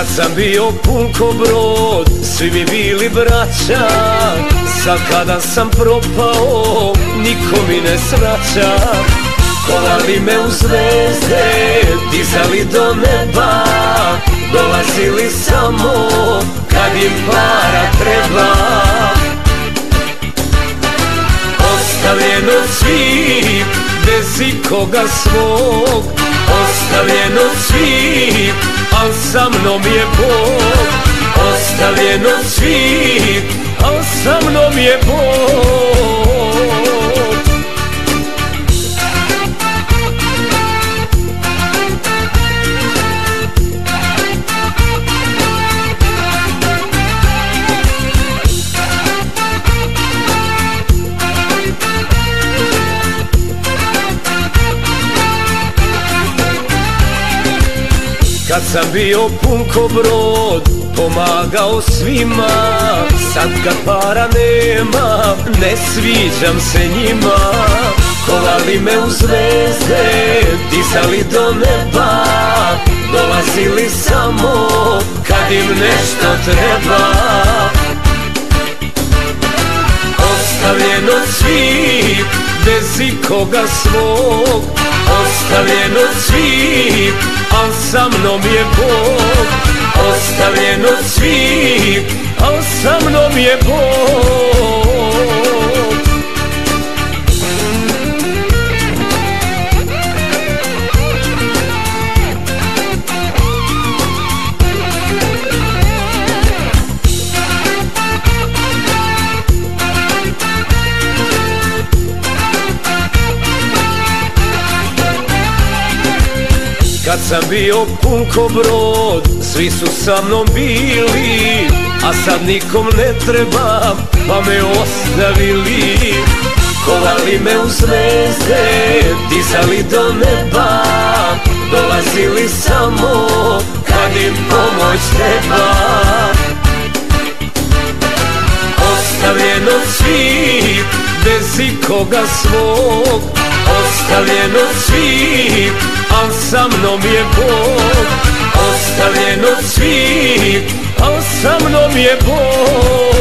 Kad sam bio pun ko brod, svi mi bili braća. Sad kada sam propao, niko mi ne sraća Kolali me u zvezde, dizali do neba? Dolazili samo kad im para treba? Ostavljen od svih, bez ikoga svog. Ostavljen od svih, al sa mnom je Bog Ostavljen od svih, al sa mnom je Bog Kad sam bio pun ko brod, pomagao svima. Sad kad para nema, ne sviđam se njima. Kovali me u zvezde, dizali do neba. Dolazili samo kad im nešto treba. Ostavljen od svih, bez ikoga svog. Ostavljen od svih, al sa mnom je Bog Ostavljen od svih, al sa mnom je Bog Kad sam bio pun ko brod, svi su sa mnom bili A sad nikom ne trebam, pa me ostavili. Kovali me u zvezde, dizali do neba Dolazili samo kad im pomoć treba. Ostavljen od svih, bez ikoga svog Ostavljen od svih, al sa mnom je Bog Ostavljen od svih, al sa mnom je Bog